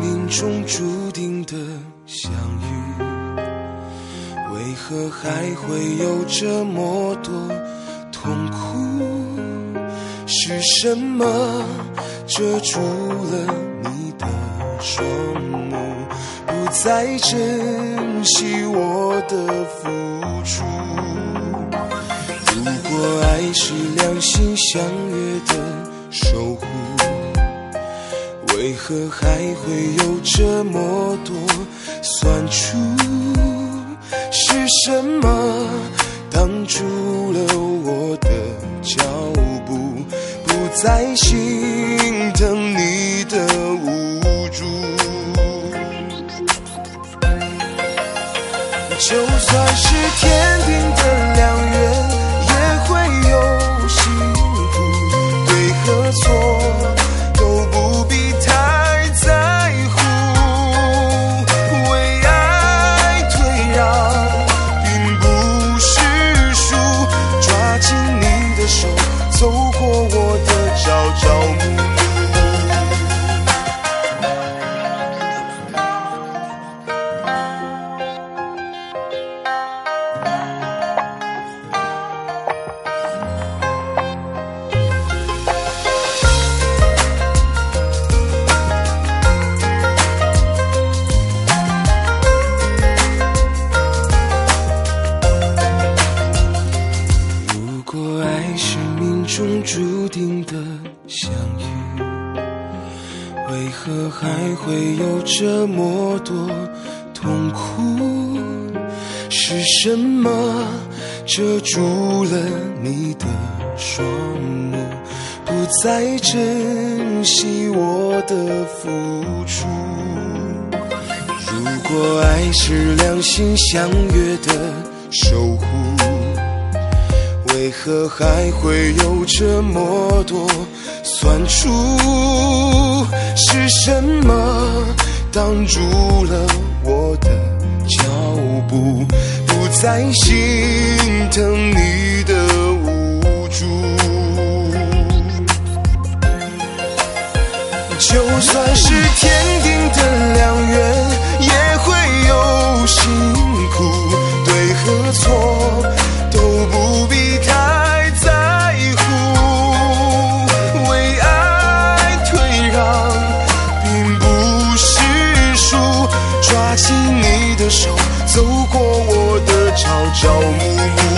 命中注定的相遇，为何还会有这么多痛苦？是什么遮住了你的双目，不再珍惜我的付出？如果爱是两心相悦的守护，为何还会有这么多酸楚？是什么挡住了我的脚步，不再心疼你的无助？就算是天中注定的相遇，为何还会有这么多痛苦？是什么遮住了你的双目，不再珍惜我的付出？如果爱是两心相约的守护，为何还会有这么多酸楚？是什么挡住了我的脚步，不再心疼你的无助？就算是天定的良缘，拉起你的手，走过我的朝朝暮暮